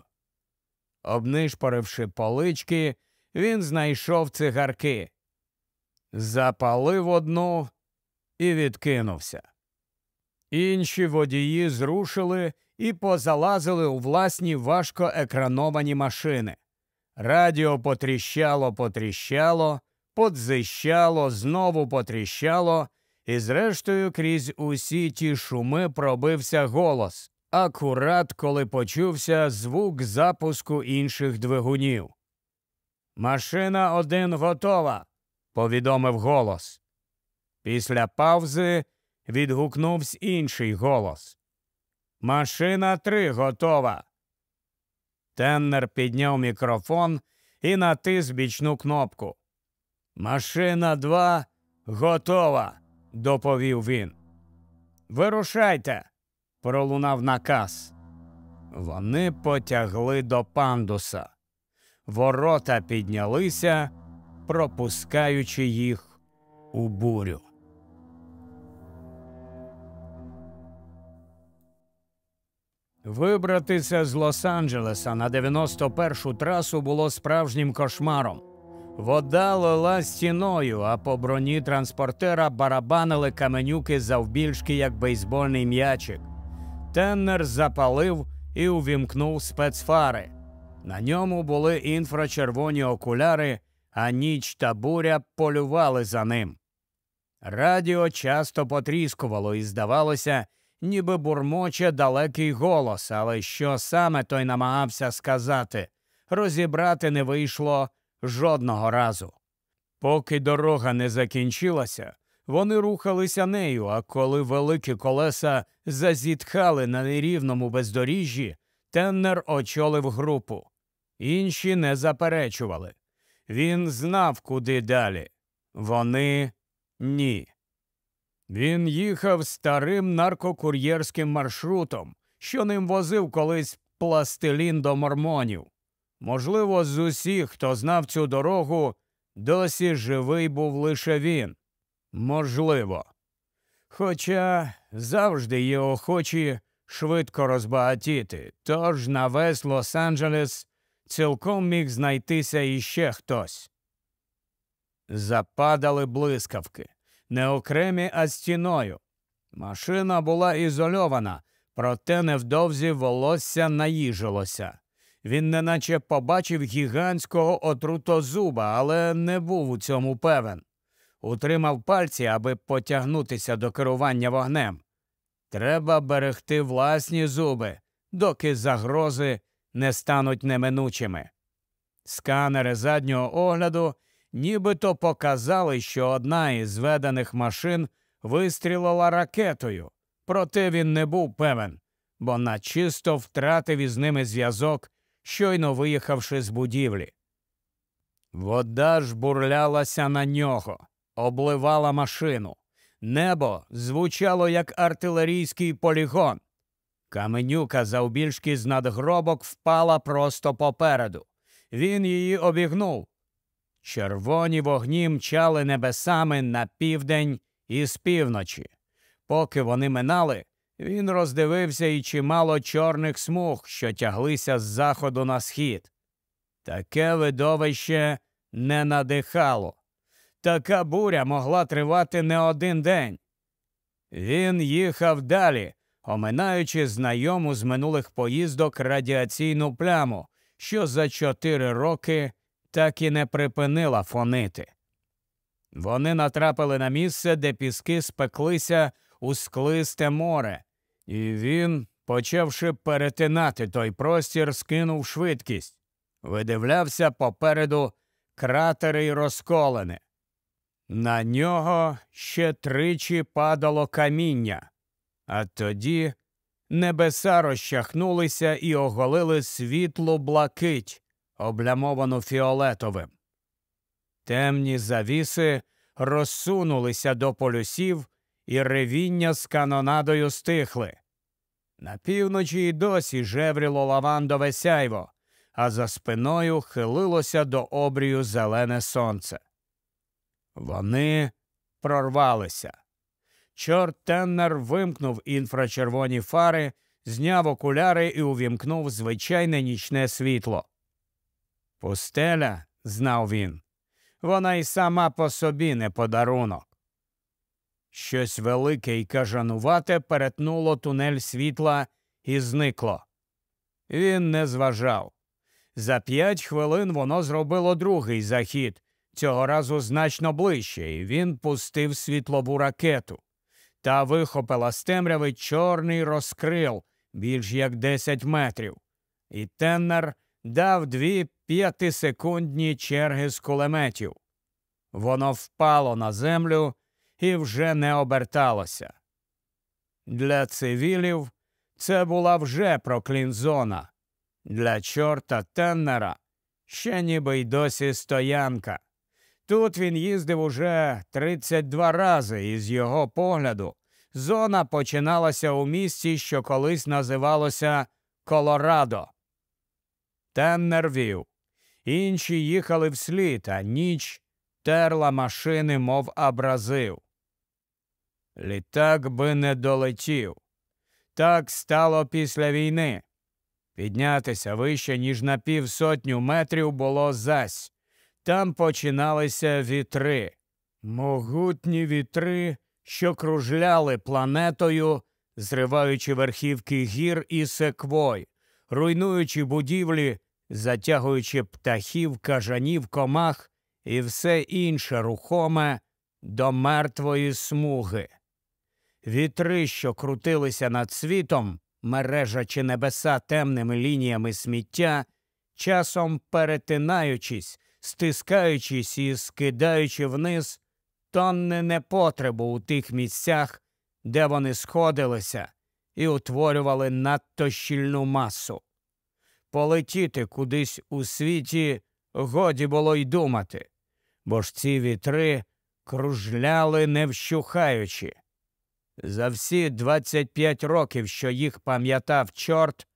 Обнишпоривши полички, він знайшов цигарки, запалив одну і відкинувся. Інші водії зрушили і позалазили у власні важко екрановані машини. Радіо потріщало, потріщало, подзищало, знову потріщало, і, зрештою, крізь усі ті шуми пробився голос, акурат, коли почувся звук запуску інших двигунів. Машина один готова, повідомив голос. Після павзи відгукнувся інший голос. Машина три готова. Теннер підняв мікрофон і натис бічну кнопку. Машина два готова, доповів він. Вирушайте, пролунав наказ. Вони потягли до пандуса. Ворота піднялися, пропускаючи їх у бурю. Вибратися з Лос-Анджелеса на 91-шу трасу було справжнім кошмаром. Вода лила стіною, а по броні транспортера барабанили каменюки завбільшки, як бейсбольний м'ячик. Теннер запалив і увімкнув спецфари. На ньому були інфрачервоні окуляри, а ніч та буря полювали за ним. Радіо часто потріскувало і, здавалося, ніби бурмоче далекий голос, але що саме той намагався сказати, розібрати не вийшло жодного разу. Поки дорога не закінчилася, вони рухалися нею, а коли великі колеса зазітхали на нерівному бездоріжжі, Теннер очолив групу. Інші не заперечували. Він знав, куди далі. Вони ні. Він їхав старим наркокур'єрським маршрутом, що ним возив колись пластилін до мормонів. Можливо, з усіх, хто знав цю дорогу, досі живий був лише він. Можливо. Хоча завжди є охочі швидко розбагатіти, тож на весь Лос-Анджелес цілком міг знайтися іще хтось. Западали блискавки не окремі, а стіною. Машина була ізольована, проте невдовзі волосся наїжилося. Він неначе побачив гігантського отрутозуба, але не був у цьому певен. утримав пальці, аби потягнутися до керування вогнем. Треба берегти власні зуби, доки загрози не стануть неминучими. Сканери заднього огляду нібито показали, що одна із зведених машин вистрілила ракетою, проте він не був певен, бо начисто втратив із ними зв'язок, щойно виїхавши з будівлі. Вода ж бурлялася на нього, обливала машину. Небо звучало як артилерійський полігон. Каменюка завбільшки з надгробок впала просто попереду. Він її обігнув. Червоні вогні мчали небесами на південь і з півночі. Поки вони минали, він роздивився і чимало чорних смуг, що тяглися з заходу на схід. Таке видовище не надихало. Така буря могла тривати не один день. Він їхав далі, оминаючи знайому з минулих поїздок радіаційну пляму, що за чотири роки так і не припинила фонити. Вони натрапили на місце, де піски спеклися у склисте море, і він, почавши перетинати той простір, скинув швидкість, видивлявся попереду кратери й розколини. На нього ще тричі падало каміння, а тоді небеса розчахнулися і оголили світлу блакить, облямовану фіолетовим. Темні завіси розсунулися до полюсів, і ревіння з канонадою стихли. На півночі й досі жевріло лавандове сяйво, а за спиною хилилося до обрію зелене сонце. Вони прорвалися. Чорт Теннер вимкнув інфрачервоні фари, зняв окуляри і увімкнув звичайне нічне світло. Пустеля, знав він, вона й сама по собі не подарунок. Щось велике й кажанувате перетнуло тунель світла і зникло. Він не зважав. За п'ять хвилин воно зробило другий захід, цього разу значно ближче, і він пустив світлову ракету. Та вихопила з темряви чорний розкрил більш як десять метрів. І Теннер дав дві п'ятисекундні черги з кулеметів. Воно впало на землю і вже не оберталося. Для цивілів це була вже проклінзона. Для чорта Теннера ще ніби й досі стоянка. Тут він їздив уже 32 рази, і з його погляду зона починалася у місці, що колись називалося Колорадо. Теннер вів. Інші їхали вслід, а ніч терла машини, мов абразив. Літак би не долетів. Так стало після війни. Піднятися вище, ніж на півсотню метрів було зась. Там починалися вітри, могутні вітри, що кружляли планетою, зриваючи верхівки гір і секвой, руйнуючи будівлі, затягуючи птахів, кажанів, комах і все інше рухоме до мертвої смуги. Вітри, що крутилися над світом, мережачи небеса темними лініями сміття, часом перетинаючись, стискаючись і скидаючи вниз тонни непотребу у тих місцях, де вони сходилися і утворювали надто щільну масу. Полетіти кудись у світі годі було й думати, бо ж ці вітри кружляли не вщухаючи. За всі 25 років, що їх пам'ятав чорт,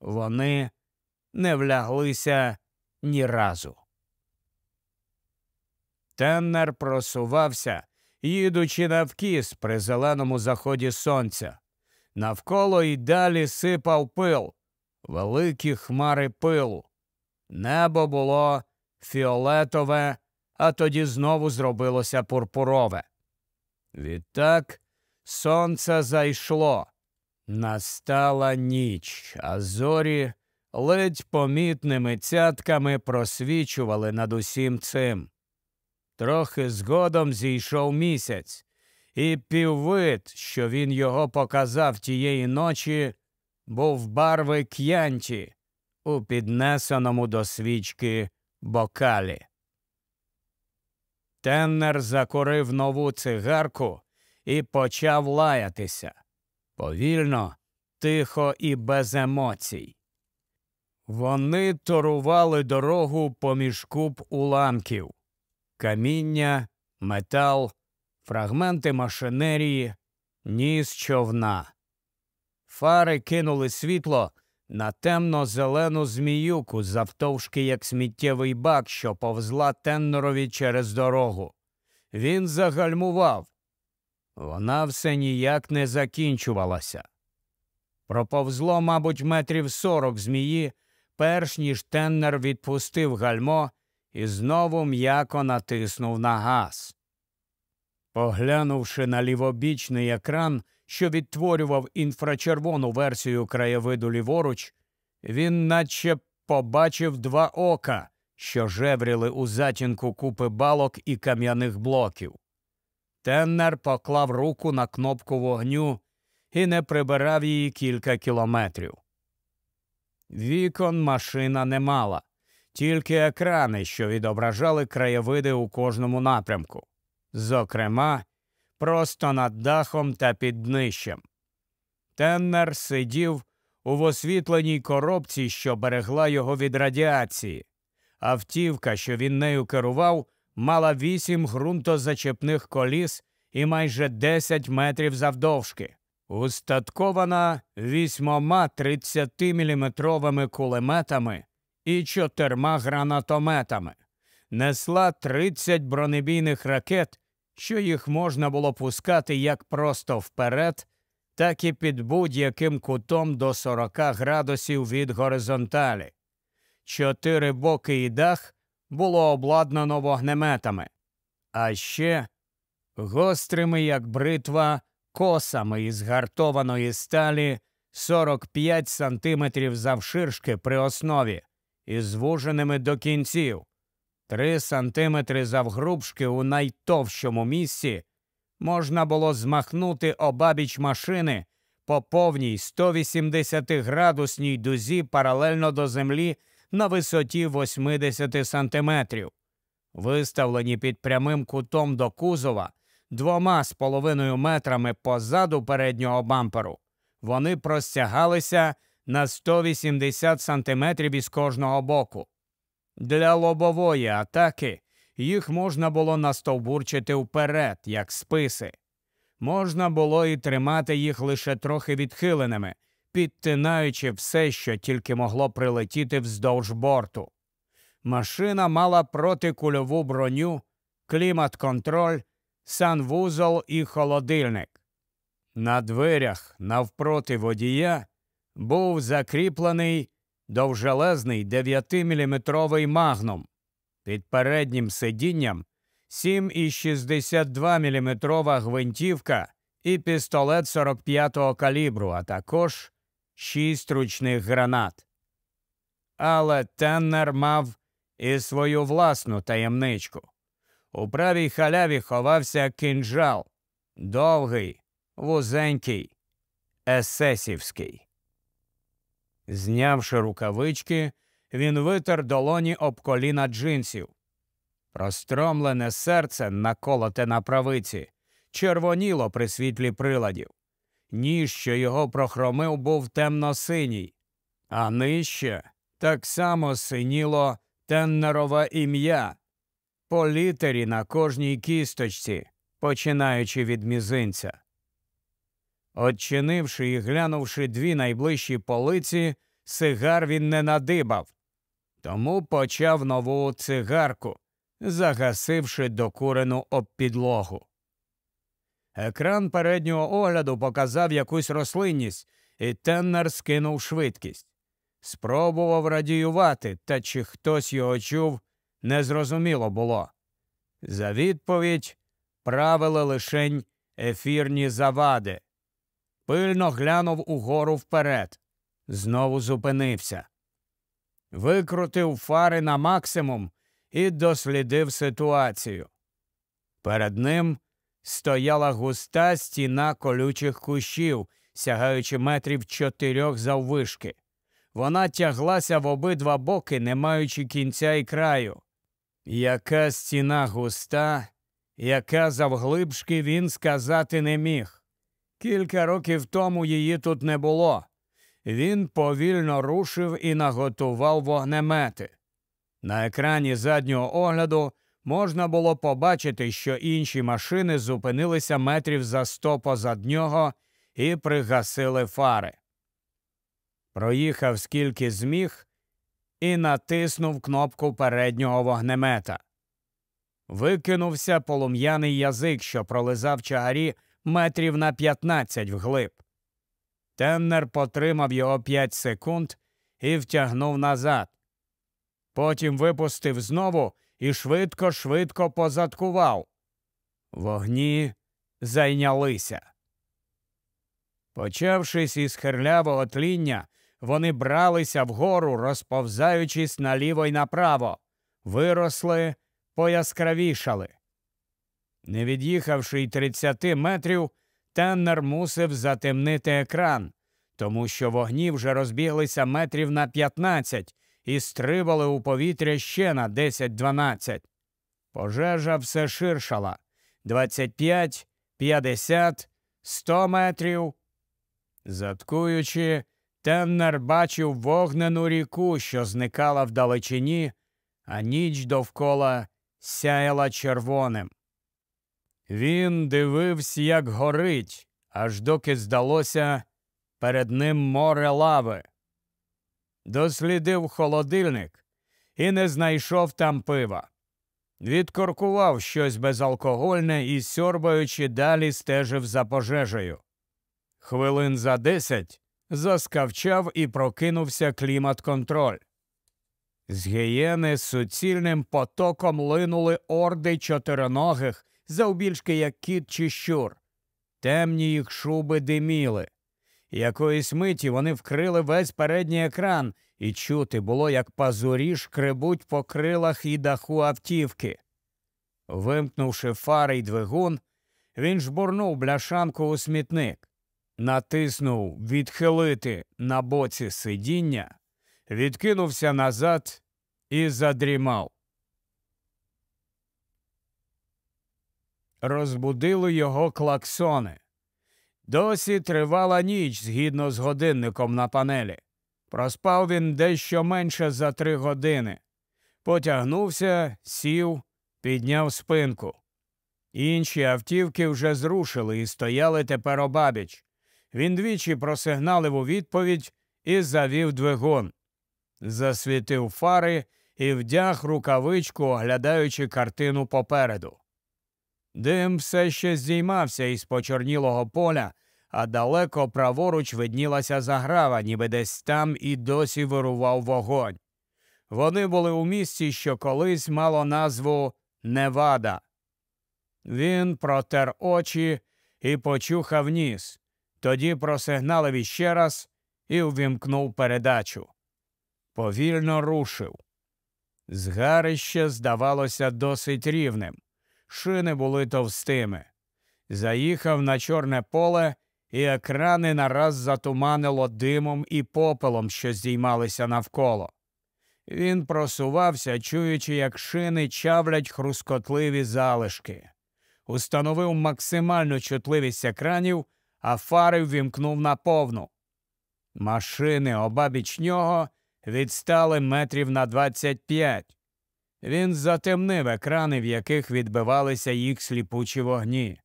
вони не вляглися ні разу. Теннер просувався, їдучи навкіс при зеленому заході сонця. Навколо й далі сипав пил, великі хмари пилу. Небо було фіолетове, а тоді знову зробилося пурпурове. Відтак сонце зайшло. Настала ніч, а зорі ледь помітними цятками просвічували над усім цим. Трохи згодом зійшов місяць, і піввид, що він його показав тієї ночі, був барви к'янті у піднесеному до свічки бокалі. Теннер закурив нову цигарку і почав лаятися повільно, тихо і без емоцій. Вони торували дорогу поміж куб уламків, каміння, метал, фрагменти машинерії, ніс човна. Фари кинули світло на темно-зелену зміюку, завтовшки як сміттєвий бак, що повзла Теннерові через дорогу. Він загальмував. Вона все ніяк не закінчувалася. Проповзло, мабуть, метрів сорок змії, перш ніж Теннер відпустив гальмо і знову м'яко натиснув на газ. Поглянувши на лівобічний екран, що відтворював інфрачервону версію краєвиду ліворуч, він наче побачив два ока, що жевріли у затінку купи балок і кам'яних блоків. Теннер поклав руку на кнопку вогню і не прибирав її кілька кілометрів. Вікон машина не мала, тільки екрани, що відображали краєвиди у кожному напрямку, зокрема, просто над дахом та під днищем. Теннер сидів у освітленій коробці, що берегла його від радіації. Автівка, що він нею керував, мала вісім ґрунтозачепних коліс і майже десять метрів завдовжки, устаткована вісьмома 30-мм кулеметами і чотирма гранатометами, несла 30 бронебійних ракет, що їх можна було пускати як просто вперед, так і під будь-яким кутом до 40 градусів від горизонталі. Чотири боки і дах було обладнано вогнеметами, а ще гострими, як бритва, косами із гартованої сталі 45 сантиметрів завширшки при основі і звуженими до кінців, 3 сантиметри завгрубшки у найтовщому місці можна було змахнути обабіч машини по повній 180 градусній дузі паралельно до землі на висоті 80 сантиметрів, виставлені під прямим кутом до кузова двома з половиною метрами позаду переднього бамперу. Вони простягалися на 180 сантиметрів із кожного боку. Для лобової атаки їх можна було настовбурчити вперед, як списи. Можна було і тримати їх лише трохи відхиленими, підтинаючи все, що тільки могло прилетіти вздовж борту. Машина мала протикульову броню, клімат-контроль, санвузол і холодильник. На дверях навпроти водія був закріплений довжелезний 9-мм магнум. Під переднім сидінням 7,62 мм гвинтівка і пістолет 45-го калібру, а також шість ручних гранат. Але Теннер мав і свою власну таємничку. У правій халяві ховався кинджал, довгий, вузенький, есесівський. Знявши рукавички, він витер долоні об коліна джинсів. Простромлене серце, наколоте на правиці, червоніло при світлі приладів. Ніж, що його прохромив, був темно-синій, а нижче так само синіло теннерове ім'я по літері на кожній кісточці, починаючи від мізинця. Отчинивши і глянувши дві найближчі полиці, сигар він не надибав, тому почав нову цигарку, загасивши докурену об підлогу. Екран переднього огляду показав якусь рослинність, і Теннер скинув швидкість. Спробував радіювати, та чи хтось його чув, незрозуміло було. За відповідь правили лишень ефірні завади. Пильно глянув угору вперед, знову зупинився. Викрутив фари на максимум і дослідив ситуацію. Перед ним стояла густа стіна колючих кущів, сягаючи метрів чотирьох заввишки. Вона тяглася в обидва боки, не маючи кінця і краю. Яка стіна густа, яка завглибшки він сказати не міг. Кілька років тому її тут не було. Він повільно рушив і наготував вогнемети. На екрані заднього огляду можна було побачити, що інші машини зупинилися метрів за сто позад нього і пригасили фари. Проїхав скільки зміг і натиснув кнопку переднього вогнемета. Викинувся полум'яний язик, що пролизав чагарі метрів на 15 вглиб. Теннер потримав його 5 секунд і втягнув назад. Потім випустив знову і швидко, швидко позадкував. Вогні зайнялися. Почавшись із хирлявого тління, вони бралися вгору, розповзаючись наліво й направо, виросли, пояскравішали. Не від'їхавши й 30 метрів, Теннер мусив затемнити екран, тому що вогні вже розбіглися метрів на 15 і стрибали у повітря ще на 10-12. Пожежа все ширшала 25, 50, 100 метрів. Заткуючи, Теннер бачив вогнену ріку, що зникала вдалечині, а ніч довкола сяяла червоним. Він дивився, як горить, аж доки здалося перед ним море лави. Дослідив холодильник і не знайшов там пива. Відкоркував щось безалкогольне і, сьорбаючи, далі стежив за пожежею. Хвилин за десять заскавчав і прокинувся клімат-контроль. З гієни суцільним потоком линули орди чотириногих, завбільшки як кіт чи щур. Темні їх шуби диміли. Якоїсь миті вони вкрили весь передній екран, і чути було, як пазурі шкребуть по крилах і даху автівки. Вимкнувши фари й двигун, він жбурнув бляшанку у смітник, натиснув відхилити на боці сидіння, відкинувся назад і задрімав. Розбудили його клаксони. Досі тривала ніч згідно з годинником на панелі. Проспав він дещо менше за три години. Потягнувся, сів, підняв спинку. Інші автівки вже зрушили і стояли тепер обабіч. Він двічі просигналив у відповідь і завів двигун. Засвітив фари і вдяг рукавичку, оглядаючи картину попереду. Дим все ще здіймався із почорнілого поля, а далеко праворуч виднілася заграва, ніби десь там і досі вирував вогонь. Вони були у місті, що колись мало назву Невада. Він протер очі і почухав ніс, тоді просигналив іще раз і увімкнув передачу. Повільно рушив. Згарище здавалося досить рівним шини були товстими. Заїхав на чорне поле, і екрани нараз затуманило димом і попелом, що здіймалися навколо. Він просувався, чуючи, як шини чавлять хрускотливі залишки. Установив максимальну чутливість екранів, а фари ввімкнув на повну. Машини обабіч нього відстали метрів на 25. Він затемнив екрани, в яких відбивалися їх сліпучі вогні,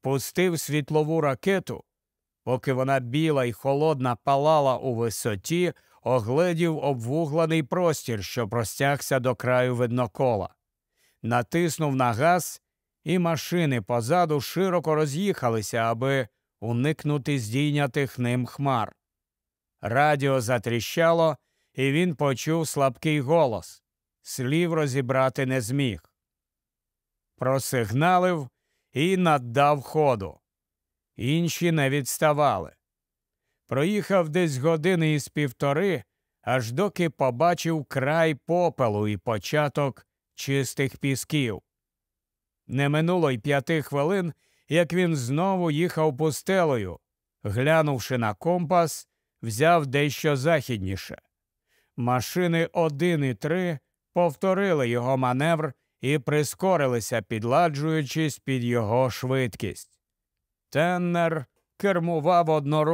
пустив світлову ракету, поки вона біла й холодна палала у висоті, огледів обвуглений простір, що простягся до краю виднокола, натиснув на газ, і машини позаду широко роз'їхалися, аби уникнути здійнятих ним хмар. Радіо затріщало, і він почув слабкий голос слів розібрати не зміг. Просигналив і наддав ходу. Інші не відставали. Проїхав десь години із півтори, аж доки побачив край попелу і початок чистих пісків. Не минуло й п'яти хвилин, як він знову їхав пустелею. Глянувши на компас, взяв дещо західніше. Машини 1 і 3 повторили його маневр і прискорилися, підладжуючись під його швидкість. Теннер кермував одноруч.